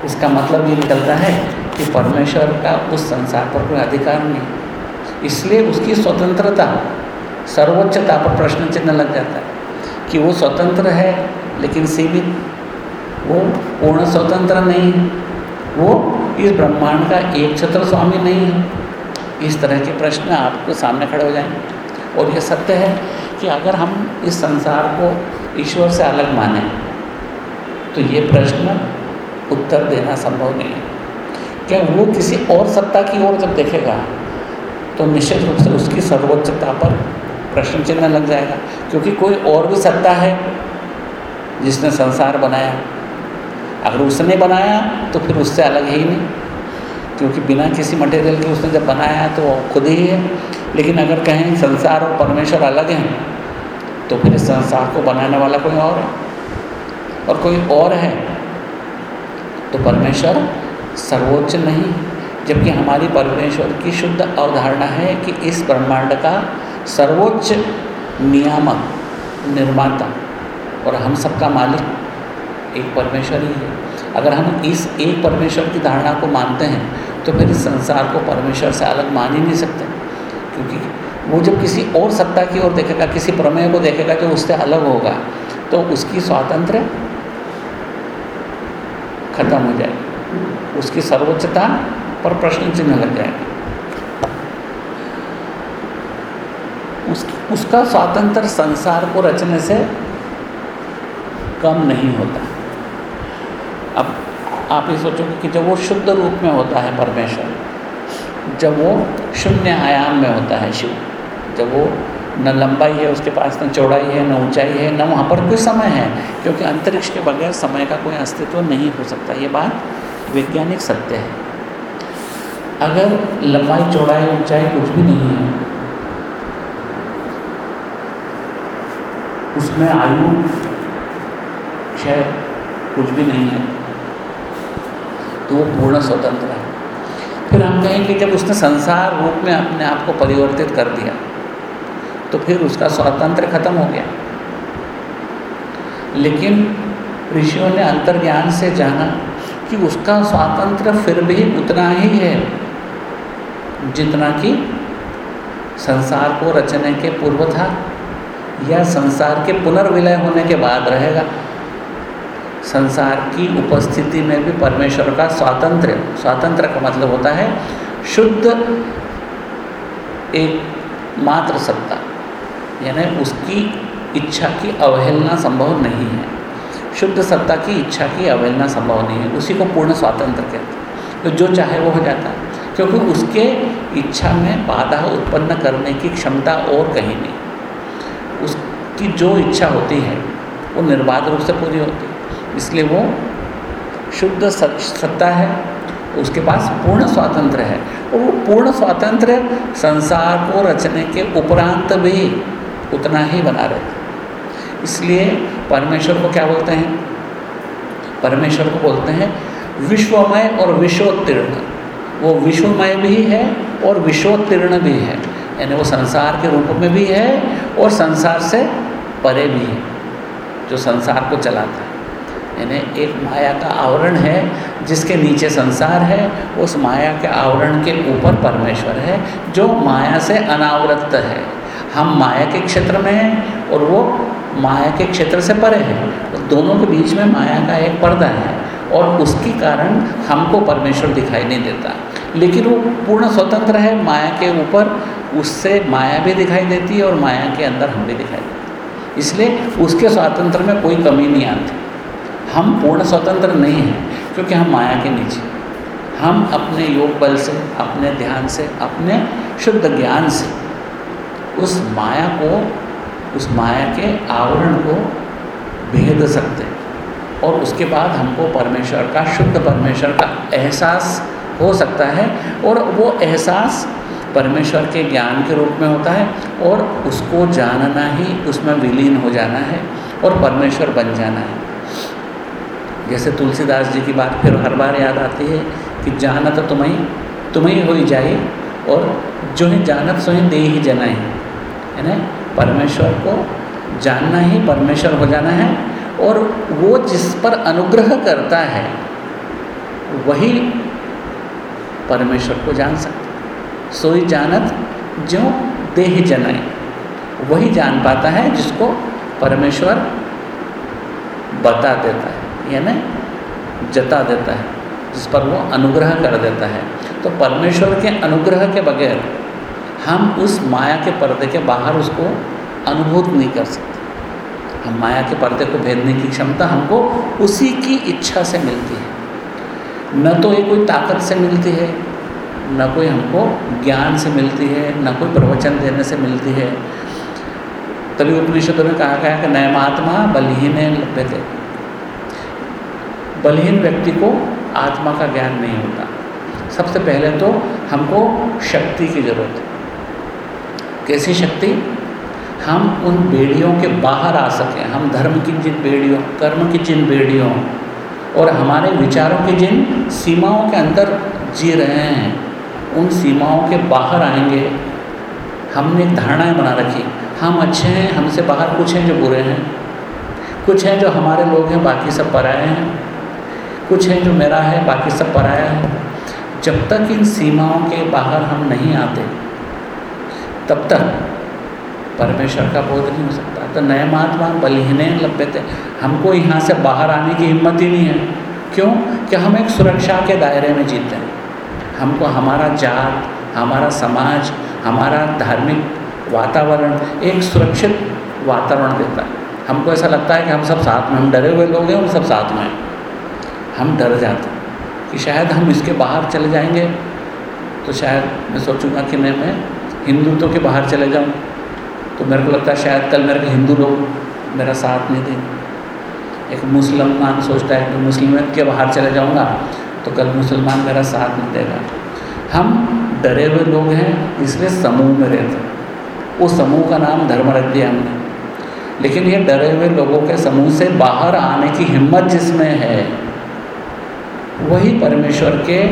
इसका मतलब ये निकलता है कि परमेश्वर का उस संसार पर कोई अधिकार नहीं इसलिए उसकी स्वतंत्रता सर्वोच्चता पर प्रश्न चिन्ह लग जाता है। कि वो स्वतंत्र है, लेकिन सीमित वो पूर्ण स्वतंत्र नहीं है। वो इस ब्रह्मांड का एक छत्र स्वामी नहीं है। इस तरह के प्रश्न आपके सामने खड़े हो जाएँगे। और ये सत्य है कि अगर हम इस संसार को ईश्वर से अलग माने तो ये प्रश्न उत्तर देना संभव नहीं है। क्या वो किसी और सत्ता की ओर जब देखेगा तो निश्चित रूप से उसकी सर्वोच्चता पर प्रश्न चिन्ह लग जाएगा, क्योंकि कोई और भी सत्ता है जिसने संसार बनाया। अगर उसने बनाया तो फिर उससे अलग है नहीं, क्योंकि बिना किसी मटेरियल के उसने जब बनाया तो खुद ही है। लेकिन अगर कहें संसार और परमेश्वर अलग हैं तो फिर इस संसार को बनाने वाला कोई और है। और कोई और है तो परमेश्वर सर्वोच्च नहीं, जबकि हमारी परमेश्वर की शुद्ध अवधारणा है कि इस ब्रह्मांड का सर्वोच्च नियामक, निर्माता। और हम सबका मालिक एक परमेश्वर ही है। अगर हम इस एक परमेश्वर की धारणा को मानते हैं तो फिर इस संसार को परमेश्वर से अलग मान ही नहीं सकते। क्योंकि वो जब किसी और सत्ता की ओर देखेगा, किसी प्रमेय को देखेगा जो उससे अलग होगा तो उसकी स्वातंत्र खत्म हो जाएगी। उसकी सर्वोच्चता पर प्रश्न चिन्ह लग जाएगा। उस, उसका स्वातंत्र संसार को रचने से कम नहीं होता। अब आप ये सोचोगे कि जब वो शुद्ध रूप में होता है परमेश्वर जब वो शून्य आयाम में होता है शिव जब वो न लंबाई है उसके पास न चौड़ाई है न ऊंचाई है न वहाँ पर कोई समय है क्योंकि अंतरिक्ष के बगैर समय का कोई अस्तित्व नहीं हो सकता। ये बात वैज्ञानिक सत्य है। अगर लंबाई चौड़ाई ऊंचाई कुछ भी नहीं है उसमें आयु क्षय कुछ भी नहीं है। तो वो पूर्ण स्वतंत्र है। फिर हम कहें कि जब उसने संसार रूप में अपने आप को परिवर्तित कर दिया तो फिर उसका स्वातंत्र खत्म हो गया। लेकिन ऋषियों ने अंतर्ज्ञान से जाना कि उसका स्वातंत्र फिर भी उतना ही है, जितना कि संसार को रचने के पूर्व था। या संसार के पुनर्विलय होने के बाद रहेगा। संसार की उपस्थिति में भी परमेश्वर का स्वातंत्र स्वातंत्र का मतलब होता है शुद्ध एक मात्र सत्ता। यानी उसकी इच्छा की अवहेलना संभव नहीं है। शुद्ध सत्ता की इच्छा की अवहेलना संभव नहीं है। उसी को पूर्ण स्वातंत्र कहते हैं। तो जो चाहे वो हो जाता है। क्योंकि उसके इच्छा में बाधा उत्पन्न करने की क्षमता और कहीं नहीं। उसकी जो इच्छा होती है, वो निर्बाध रूप से पूरी होती है। इसलिए वो शुद्ध सत्ता है, उसके पास पूर्ण स्वातंत्र है। और वो पूर्ण स्वातंत्र संसार को रचने के उपरांत भी उतना ही बना रहता इसलिए परमेश्वर को क्या बोलते हैं? परमेश्वर को बोलते हैं, विश्वमय और विश्वोत्तीर्ण। वो विश्वमय भी है और विश्वोत्तीर्ण भी है। यानी वो संसार के रूप में भी है और संसार से परे भी है, जो संसार को चलाता है। यानी एक माया का आवरण है, जिसके नीचे संसार है, उस माया के आवरण के ऊपर परमेश्वर है, जो माया से अनावृत है। हम माया के क्षेत्र में हैं और वो माया के क्षेत्र से परे है। तो दोनों के बीच में माया का एक पर्दा है और उसके कारण हमको परमेश्वर दिखाई नहीं देता। लेकिन वो पूर्ण स्वतंत्र है माया के ऊपर उससे माया भी दिखाई देती है और माया के अंदर हम भी दिखाई देते इसलिए उसके स्वातंत्र में कोई कमी नहीं आती। हम पूर्ण स्वतंत्र नहीं हैं, क्योंकि हम माया के नीचे हम अपने योग बल से, अपने ध्यान से, अपने शुद्ध ज्ञान से उस माया को, उस माया के आवरण को भेद सकते हैं। और उसके बाद हमको परमेश्वर का, शुद्ध परमेश्वर का एहसास हो सकता है और वो एहसास परमेश्वर के ज्ञान के रूप में होता है और उसको जानना ही उसमें विलीन हो जाना है और परमेश्वर बन जाना है। जैसे तुलसीदास जी की बात फिर हर बार याद आती है कि जानत तो तुम्हें तुम्हें हो ही जाए और जो ही जानत सो ही दे ही जनाए है। ना? परमेश्वर को जानना ही परमेश्वर हो जाना है और वो जिस पर अनुग्रह करता है, वही परमेश्वर को जान सकता सोई जानत जो देह जनाए। वही जान पाता है जिसको परमेश्वर बता देता है, यानी जता देता है, जिस पर वो अनुग्रह कर देता है। तो परमेश्वर के अनुग्रह के बगैर हम उस माया के पर्दे के बाहर उसको अनुभूत नहीं कर सकते। हम माया के पर्दे को भेदने की क्षमता हमको उसी की इच्छा से मिलती है। न तो ये कोई ताकत से मिलती है न कोई हमको ज्ञान से मिलती है, न कोई प्रवचन देने से मिलती है। तभी उपनिषदों में कहा गया कि नयमात्मा बलहीन लभ्यते बलहीन व्यक्ति को आत्मा का ज्ञान नहीं होता। सबसे पहले तो हमको शक्ति की ज़रूरत है। कैसी शक्ति? हम उन बेड़ियों के बाहर आ सकें। हम धर्म की जिन बेड़ियों, कर्म की जिन बेड़ियों और हमारे विचारों की जिन सीमाओं के अंदर जी रहे हैं उन सीमाओं के बाहर आएँगे। हमने धारणाएँ बना रखी। हम अच्छे हैं, हमसे बाहर कुछ हैं जो बुरे हैं। कुछ हैं जो हमारे लोग हैं, बाकी सब पराए हैं। कुछ हैं जो मेरा है, बाकी सब पराया है। जब तक इन सीमाओं के बाहर हम नहीं आते, तब तक परमेश्वर का बोध नहीं हो सकता। तो नए महात्मा बलिहीने लभ्य थे। हमको यहाँ से बाहर आने की हिम्मत ही नहीं है। क्यों? कि हम एक सुरक्षा के दायरे में जीते हैं? हमको हमारा जात, हमारा समाज, हमारा धार्मिक वातावरण एक सुरक्षित वातावरण देता है। हमको ऐसा लगता है कि हम सब साथ में, हम डरे हुए लोग हैं, हम सब साथ में हम डर जाते हैं कि शायद हम इसके बाहर चले जाएँगे। तो शायद मैं सोचूँगा कि नहीं, मैं हिंदुत्व के बाहर चले जाऊँ। तो मेरे को लगता है शायद कल मेरे को हिंदू लोग मेरा साथ नहीं देंगे। एक मुसलमान सोचता है कि मुस्लिम के बाहर चले जाऊँगा तो कल मुसलमान मेरा साथ नहीं देगा। हम डरे हुए लोग हैं, इसलिए समूह में रहते उस समूह का नाम धर्म रख दिया हमने लेकिन ये डरे हुए लोगों के समूह से बाहर आने की हिम्मत जिसमें है, वही परमेश्वर के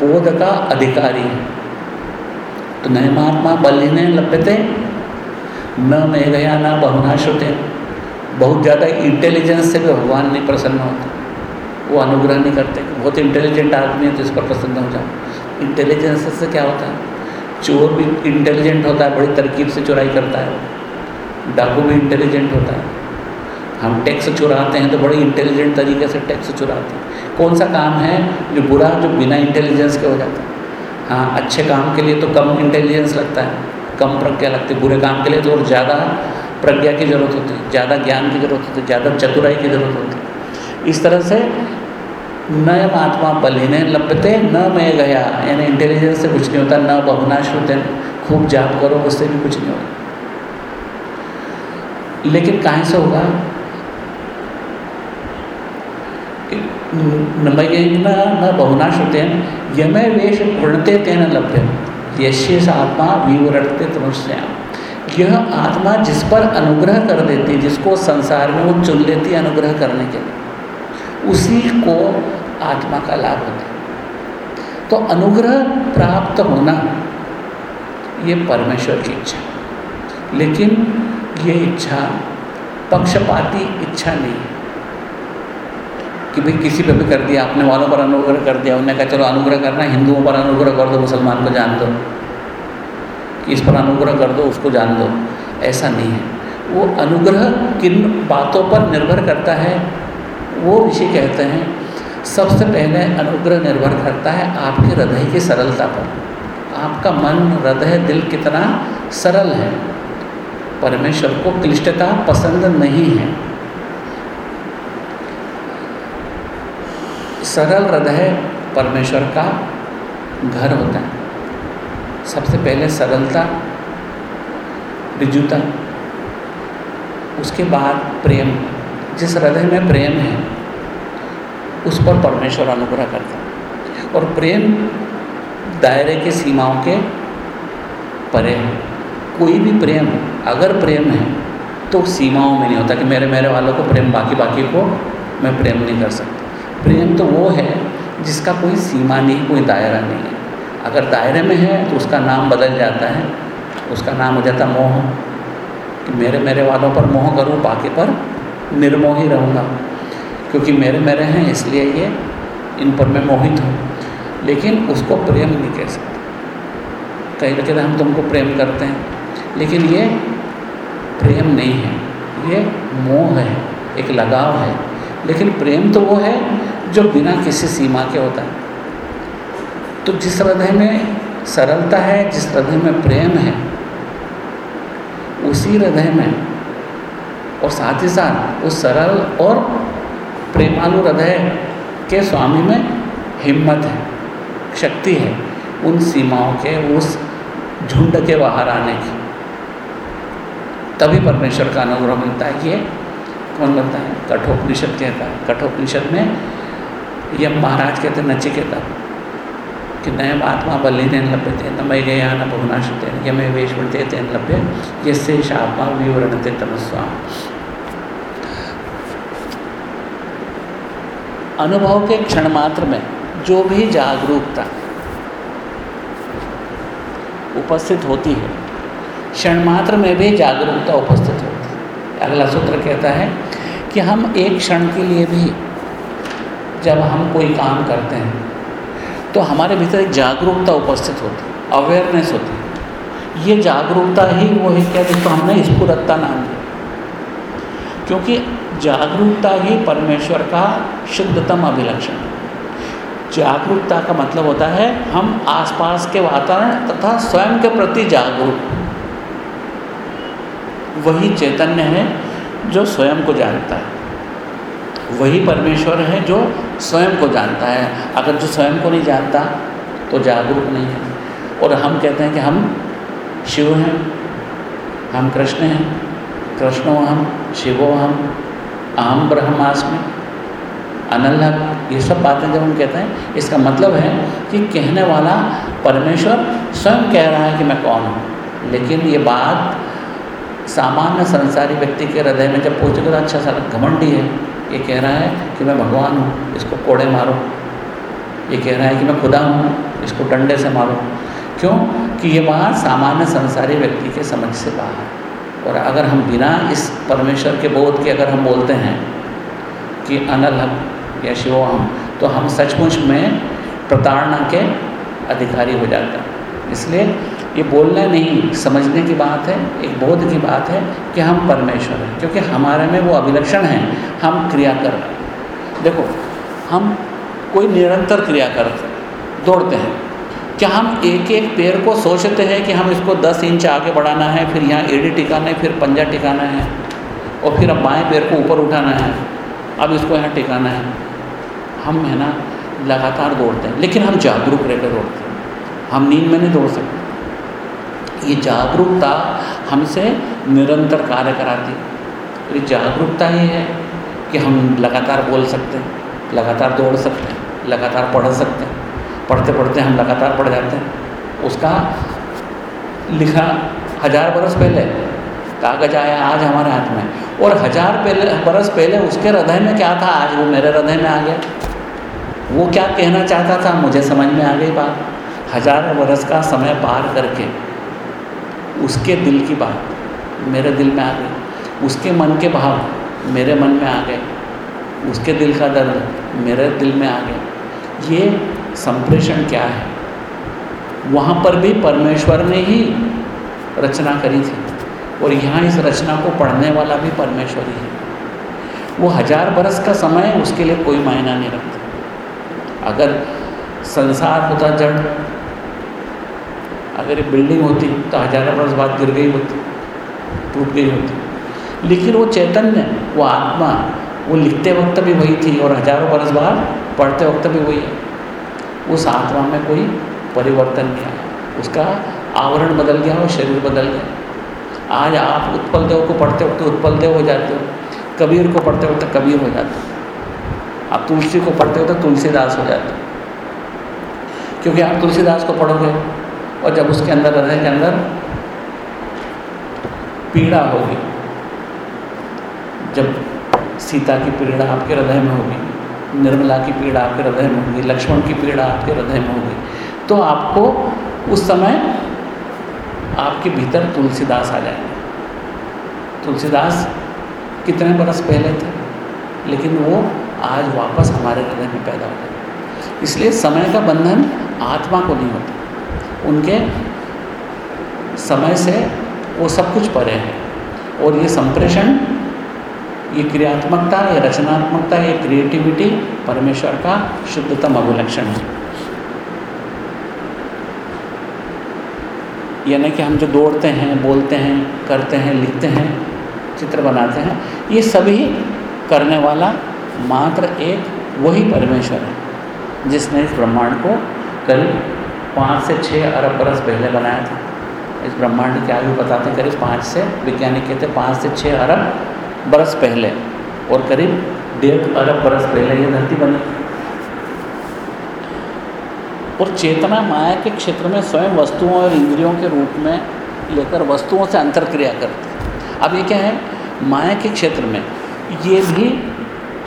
बोध का अधिकारी है। तो नए महात्मा बलिने लभ्यते न मैं गया न बहुना श्रुते बहुत ज़्यादा इंटेलिजेंस से भी भगवान नहीं प्रसन्न होते। वो अनुग्रह नहीं करते। बहुत इंटेलिजेंट आदमी है तो इस पर प्रसन्न हो जाओ। इंटेलिजेंस से क्या होता है? चोर भी इंटेलिजेंट होता है, बड़ी तरकीब से चुराई करता है। डाकू भी इंटेलिजेंट होता है। हम टैक्स चुराते हैं तो बड़े इंटेलिजेंट तरीके से टैक्स चुराते हैं। कौन सा काम है जो बुरा? जो बिना इंटेलिजेंस के हो जाता है। हाँ अच्छे काम के लिए तो कम इंटेलिजेंस लगता है। कम प्रज्ञा लगती है। बुरे काम के लिए तो और ज़्यादा प्रज्ञा की ज़रूरत होती है। ज़्यादा ज्ञान की ज़रूरत होती है। ज़्यादा चतुराई की ज़रूरत होती है। इस तरह से न आत्मा बलिने लपते न मैं गया। यानी इंटेलिजेंस से कुछ नहीं होता, न बहुना श्रुते। खूब जाप करो, उससे भी कुछ नहीं होगा। लेकिन कहाँ से होगा? न न बहुना श्रुते। यमय वेश पूर्णते तेन लभ्य यशेष आत्मा विवरटते तमस्याम यह आत्मा जिस पर अनुग्रह कर देती, जिसको संसार में वो चुन लेती अनुग्रह करने के उसी को आत्मा का लाभ होता है। तो अनुग्रह प्राप्त होना, ये परमेश्वर की इच्छा लेकिन ये इच्छा, पक्षपाती इच्छा नहीं कि भाई किसी पे भी कर दिया, अपने वालों पर अनुग्रह कर दिया, उन्होंने कहा, चलो अनुग्रह करना, हिंदुओं पर अनुग्रह कर दो, मुसलमान को जान दो। कि इस पर अनुग्रह कर दो, उसको जान दो। ऐसा नहीं है। वो अनुग्रह किन बातों पर निर्भर करता है, वो ऋषि कहते हैं सबसे पहले अनुग्रह निर्भर करता है आपके हृदय की सरलता पर। आपका मन, हृदय, दिल कितना सरल है। परमेश्वर को क्लिष्टता पसंद नहीं है। सरल हृदय परमेश्वर का घर होता है। सबसे पहले सरलता, रिजुता, उसके बाद प्रेम। जिस हृदय में प्रेम है उस पर परमेश्वर अनुग्रह करता है। और प्रेम दायरे की सीमाओं के परे है। कोई भी प्रेम, अगर प्रेम है तो सीमाओं में नहीं होता कि मेरे मेरे वालों को प्रेम, बाकी बाकी को मैं प्रेम नहीं कर सकता। प्रेम तो वो है जिसका कोई सीमा नहीं, कोई दायरा नहीं है। अगर दायरे में है तो उसका नाम बदल जाता है, उसका नाम हो जाता मोह। कि मेरे मेरे वालों पर मोह करूँ, बाकी पर निर्मोह रहूँगा। क्योंकि मेरे मेरे हैं, इसलिए ये इन पर मैं मोहित हूँ। लेकिन उसको प्रेम नहीं कह सकते। कहीं ना कहते हम तुमको प्रेम करते हैं। लेकिन ये प्रेम नहीं है। ये मोह है, एक लगाव है। लेकिन प्रेम तो वो है जो बिना किसी सीमा के होता है। तो जिस हृदय में सरलता है, जिस हृदय में प्रेम है, उसी हृदय में और साथ ही साथ उस सरल और प्रेमालु हृदय के स्वामी में हिम्मत है, शक्ति है उन सीमाओं के, उस झुंड के बाहर आने की। तभी परमेश्वर का अनुग्रह मिलता है ये कौन बनता है? कठोपनिषद कहता है। कठोपनिषद में यम महाराज कहते नचिकेता, कि नयम आत्मा बल्ली लभ्य थे न मय गया, न बहुनाश्रुते यमे वेश तेन लभ्य यसे आत्मा विवरणते तमस्वाम अनुभव के क्षण मात्र में जो भी जागरूकता उपस्थित होती है, क्षण मात्र में भी जागरूकता उपस्थित होती है। अगला सूत्र कहता है कि हम एक क्षण के लिए भी जब हम कोई काम करते हैं तो हमारे भीतर एक जागरूकता उपस्थित होती है अवेयरनेस होती है। ये जागरूकता ही वो है क्या जिसको हमने स्फुरत्ता नाम दिया। क्योंकि जागरूकता ही परमेश्वर का शुद्धतम अभिलक्षण है। जागरूकता का मतलब होता है हम आसपास के वातावरण तथा स्वयं के प्रति जागरूक। वही चैतन्य है जो स्वयं को जानता है। वही परमेश्वर है जो स्वयं को जानता है। अगर जो स्वयं को नहीं जानता तो जागरूक नहीं है। और हम कहते हैं कि हम शिव हैं, हम कृष्ण हैं, कृष्णो हम, शिवो हम अहम ब्रह्मास्मि अनल्लभ ये सब बातें जब हम कहते हैं, इसका मतलब है कि कहने वाला परमेश्वर स्वयं कह रहा है कि मैं कौन हूँ। लेकिन ये बात सामान्य संसारी व्यक्ति के हृदय में जब पहुँचेगा तो अच्छा सा घमंडी है। ये कह रहा है कि मैं भगवान हूँ, इसको कोड़े मारो। ये कह रहा है कि मैं खुदा हूँ, इसको डंडे से मारो। क्यों? कि ये बात सामान्य संसारी व्यक्ति के समझ से बाहर और अगर हम बिना इस परमेश्वर के बोध के अगर हम बोलते हैं कि अनलहक या शिव हम तो हम सचमुच में प्रताड़ना के अधिकारी हो जाते हैं। इसलिए ये बोलना नहीं, समझने की बात है, एक बोध की बात है कि हम परमेश्वर हैं, क्योंकि हमारे में वो अभिलक्षण है, हम क्रिया कर देखो, हम कोई निरंतर क्रिया करते दौड़ते हैं। क्या हम एक एक पेड़ को सोचते हैं कि हम इसको 10 इंच आगे बढ़ाना है, फिर यहाँ एडी टिकाना है, फिर पंजा टिकाना है, और फिर अब बाएँ पेड़ को ऊपर उठाना है, अब इसको यहाँ टिकाना है? हम, है ना, लगातार दौड़ते हैं, लेकिन हम जागरूक रहकर दौड़ते हैं। हम नींद में नहीं दौड़ सकते। ये जागरूकता हमसे निरंतर कार्य कराती है। ये जागरूकता ही है कि हम लगातार बोल सकते हैं, लगातार दौड़ सकते हैं, लगातार पढ़ सकते हैं। पढ़ते पढ़ते हम लगातार पढ़ जाते हैं। उसका लिखा हज़ार बरस पहले, कागज़ आया आज हमारे हाथ में। और हज़ार पहले, बरस पहले उसके हृदय में क्या था? आज वो मेरे हृदय में आ गया। वो क्या कहना चाहता था? मुझे समझ में आ गई बात। हज़ार बरस का समय पार करके उसके दिल की बात मेरे दिल में आ गई। उसके मन के भाव मेरे मन में आ गए। उसके दिल का दर्द मेरे दिल में आ गया। ये संप्रेषण क्या है? वहाँ पर भी परमेश्वर ने ही रचना करी थी और यहाँ इस रचना को पढ़ने वाला भी परमेश्वर ही है। वो हज़ार बरस का समय उसके लिए कोई मायना नहीं रखता। अगर संसार होता जड़, अगर ये बिल्डिंग होती तो हज़ारों बरस बाद गिर गई होती, टूट गई होती। लेकिन वो चैतन्य, वो आत्मा, वो लिखते वक्त भी वही थी और हज़ारों बरस बाद पढ़ते वक्त भी वही है। उस आत्मा में कोई परिवर्तन नहीं आया। उसका आवरण बदल गया और शरीर बदल गया। आज आप उत्पल देव को पढ़ते वक्त उत्पल देव हो जाते हो। कबीर को पढ़ते वक्त कबीर हो जाते हो। आप तुलसी को पढ़ते हो तो तुलसीदास हो जाते हो। क्योंकि आप तुलसीदास को पढ़ोगे और जब उसके अंदर हृदय के अंदर पीड़ा होगी, जब सीता की पीड़ा आपके हृदय में होगी निर्मला की पीड़ा आपके हृदय में होगी, लक्ष्मण की पीड़ा आपके हृदय में होगी। तो आपको उस समय आपके भीतर तुलसीदास आ जाएँगे। तुलसीदास कितने बरस पहले थे, लेकिन वो आज वापस हमारे हृदय में पैदा हो गए। इसलिए समय का बंधन आत्मा को नहीं होता। उनके समय से वो सब कुछ परे है। और ये संप्रेषण ये क्रियात्मकता ये रचनात्मकता ये क्रिएटिविटी परमेश्वर का शुद्धतम अभिलक्षण है। यानी कि हम जो दौड़ते हैं, बोलते हैं, करते हैं, लिखते हैं, चित्र बनाते हैं, ये सभी करने वाला मात्र एक वही परमेश्वर है, जिसने इस ब्रह्मांड को करीब पाँच से छः अरब बरस पहले बनाया था। इस ब्रह्मांड की आयु बताते करीब पाँच से, वैज्ञानिक कहते पाँच से छः अरब बरस पहले और करीब डेढ़ अरब बरस पहले ये धरती बनी। और चेतना माया के क्षेत्र में स्वयं वस्तुओं और इंद्रियों के रूप में लेकर वस्तुओं से अंतरक्रिया करती अब ये क्या है? माया के क्षेत्र में ये भी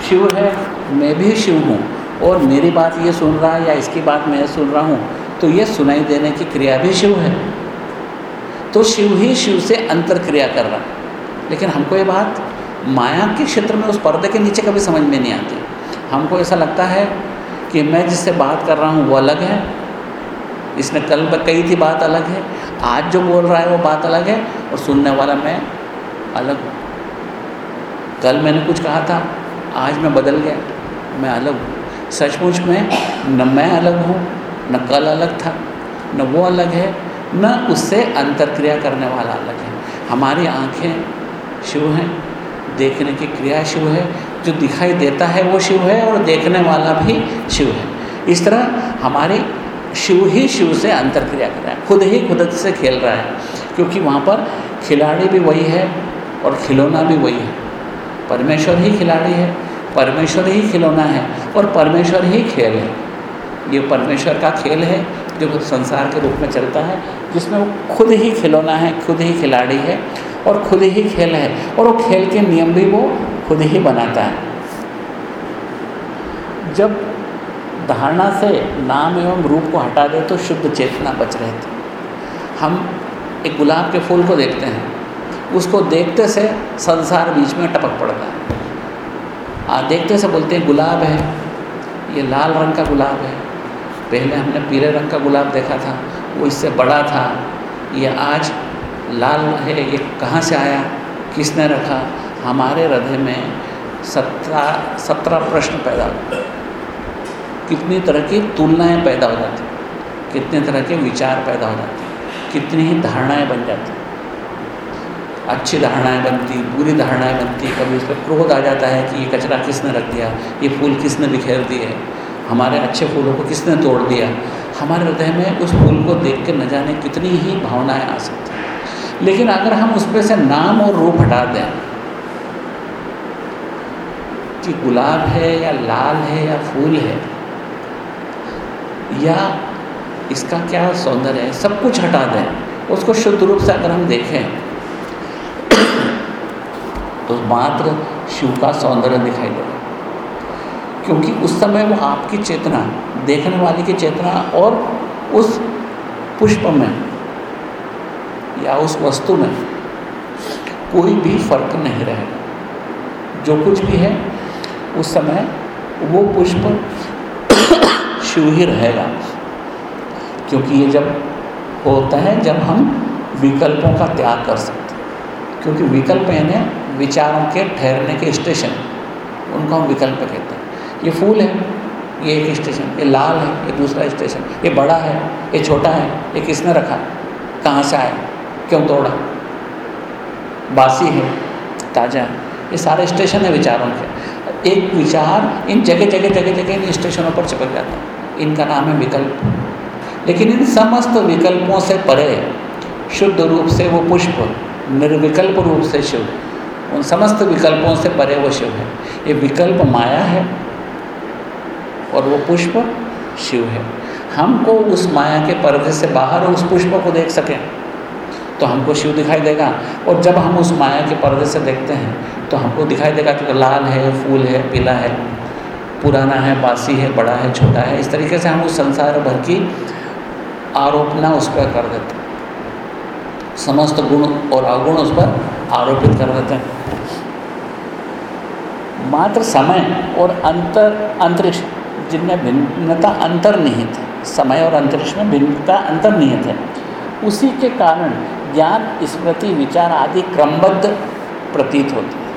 शिव है, मैं भी शिव हूँ और मेरी बात ये सुन रहा है या इसकी बात मैं सुन रहा हूँ तो ये सुनाई देने की क्रिया भी शिव है। तो शिव ही शिव से अंतर क्रिया कर रहा लेकिन हमको ये बात माया के क्षेत्र में उस पर्दे के नीचे कभी समझ में नहीं आती। हमको ऐसा लगता है कि मैं जिससे बात कर रहा हूँ वो अलग है। इसने कल में कही थी बात अलग है। आज जो बोल रहा है वो बात अलग है और सुनने वाला मैं अलग हूँ। कल मैंने कुछ कहा था, आज मैं बदल गया, मैं अलग हूँ। सचमुच में न मैं अलग हूँ, न कल अलग था, न वो अलग है, न उससे अंतरक्रिया करने वाला अलग है। हमारी आँखें शिव हैं देखने की क्रिया शिव है, जो दिखाई देता है वो शिव है और देखने वाला भी शिव है। इस तरह हमारे शिव ही शिव से अंतर क्रिया कर रहा है, खुद ही खुद से खेल रहा है, क्योंकि वहाँ पर खिलाड़ी भी वही है और खिलौना भी वही है। परमेश्वर ही खिलाड़ी है, परमेश्वर ही खिलौना है और परमेश्वर ही खेल है। ये परमेश्वर का खेल है, जो संसार के रूप में चलता है, जिसमें वो खुद ही खिलौना है, खुद ही खिलाड़ी है। और खुद ही खेल है। और वो खेल के नियम भी वो खुद ही बनाता है। जब धारणा से नाम एवं रूप को हटा दे तो शुद्ध चेतना बच रहती हम एक गुलाब के फूल को देखते हैं। उसको देखते से संसार बीच में टपक पड़ता है। आ, देखते से बोलते हैं, गुलाब है। ये लाल रंग का गुलाब है। पहले हमने पीले रंग का गुलाब देखा था। वो इससे बड़ा था। ये आज लाल है, ये कहाँ से आया? किसने रखा? हमारे हृदय में सत्रह सत्रह प्रश्न पैदा कितनी तरह की तुलनाएँ पैदा हो जाती कितने तरह के विचार पैदा हो जाते कितनी ही धारणाएँ बन जाती अच्छी धारणाएँ बनती, बुरी धारणाएँ बनती, कभी उस पर क्रोध आ जाता है कि ये कचरा किसने रख दिया? ये फूल किसने बिखेर दिए? हमारे अच्छे फूलों को किसने तोड़ दिया? हमारे हृदय में उस फूल को देख के न जाने कितनी ही भावनाएँ आ सकती लेकिन अगर हम उस पर से नाम और रूप हटा दें, कि गुलाब है या लाल है या फूल है, या इसका क्या सौंदर्य है, सब कुछ हटा दें, उसको शुद्ध रूप से अगर हम देखें तो मात्र शिव का सौंदर्य दिखाई देगा क्योंकि उस समय वो आपकी चेतना, देखने वाले की चेतना और उस पुष्प में या उस वस्तु में कोई भी फ़र्क नहीं रहेगा जो कुछ भी है, उस समय वो पुष्प शिव ही रहेगा। क्योंकि ये जब होता है, जब हम विकल्पों का त्याग कर सकते क्योंकि विकल्प यानी विचारों के ठहरने के स्टेशन, उनको हम विकल्प कहते हैं। ये फूल है, ये एक स्टेशन, ये लाल है, ये दूसरा स्टेशन, ये बड़ा है, ये छोटा है, ये किसने रखा, कहाँ से आया? क्यों तोड़ा? बासी है, ताज़ा है। ये सारे स्टेशन है विचारों के। एक विचार इन जगह जगह जगह जगह इन स्टेशनों पर चिपक जाता है। इनका नाम है विकल्प। लेकिन इन समस्त विकल्पों से परे, शुद्ध रूप से वो पुष्प, निर्विकल्प रूप से शिव। उन समस्त विकल्पों से परे वो शिव है। ये विकल्प माया है और वो पुष्प शिव है। हमको उस माया के पर्दे से बाहर उस पुष्प को देख सकें। तो हमको शिव दिखाई देगा। और जब हम उस माया के पर्दे से देखते हैं तो हमको दिखाई देगा कि लाल है, फूल है, पीला है, पुराना है, बासी है, बड़ा है, छोटा है। इस तरीके से हम उस संसार भर की आरोपना उस पर कर देते समस्त गुण और अवगुण उस पर आरोपित कर देते हैं। मात्र समय और अंतर, अंतरिक्ष जिनमें भिन्नता अंतर्निहित है, समय और अंतरिक्ष में भिन्नता अंतर्निहित है, उसी के कारण ज्ञान स्मृति, विचार आदि क्रमबद्ध प्रतीत होती है।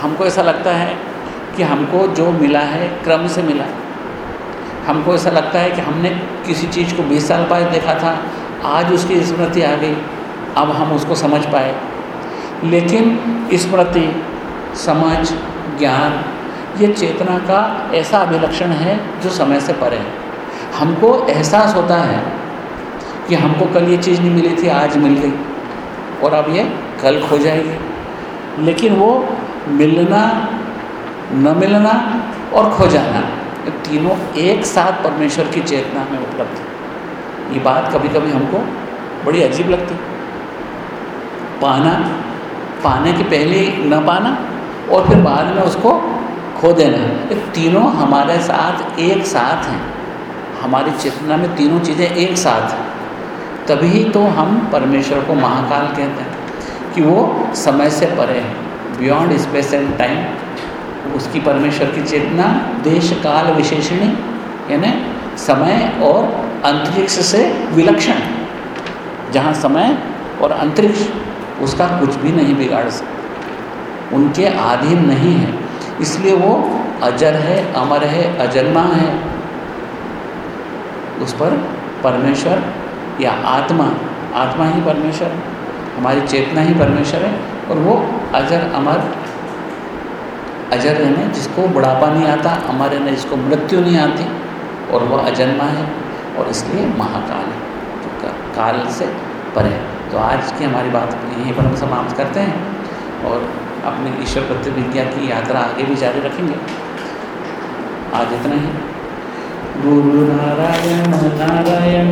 हमको ऐसा लगता है कि हमको जो मिला है, क्रम से मिला हमको ऐसा लगता है कि हमने किसी चीज़ को 20 साल बाद देखा था, आज उसकी स्मृति आ गई, अब हम उसको समझ पाए। लेकिन स्मृति, समझ, ज्ञान, ये चेतना का ऐसा अभिलक्षण है जो समय से परे है। हमको एहसास होता है कि हमको कल ये चीज़ नहीं मिली थी, आज मिल गई। और अब ये कल खो जाएगी। लेकिन वो मिलना, न मिलना और खो जाना तीनों एक साथ परमेश्वर की चेतना में उपलब्ध है। ये बात कभी कभी हमको बड़ी अजीब लगती। पाना, पाने के पहले न पाना और फिर बाद में उसको खो देना। ये तीनों हमारे साथ एक साथ हैं। हमारी चेतना में तीनों चीज़ें एक साथ हैं। तभी तो हम परमेश्वर को महाकाल कहते हैं कि वो समय से परे है। बियॉन्ड स्पेस एंड टाइम उसकी परमेश्वर की चेतना देश काल विशेषणी, यानी समय और अंतरिक्ष से विलक्षण जहाँ समय और अंतरिक्ष उसका कुछ भी नहीं बिगाड़ सकता। उनके अधीन नहीं है। इसलिए वो अजर है, अमर है, अजन्मा है। उस पर परमेश्वर या आत्मा आत्मा ही परमेश्वर है, हमारी चेतना ही परमेश्वर है, और वो अजर अमर, अजर रहने जिसको बुढ़ापा नहीं आता, अमर रहने जिसको मृत्यु नहीं आती, और वह अजन्मा है, और इसलिए महाकाल है तो काल से परे तो आज की हमारी बात यहीं पर हम समाप्त करते हैं, और अपने ईश्वर प्रतिविद्या की यात्रा आगे भी जारी रखेंगे। आज इतना ही। गुरु नारायण नारायण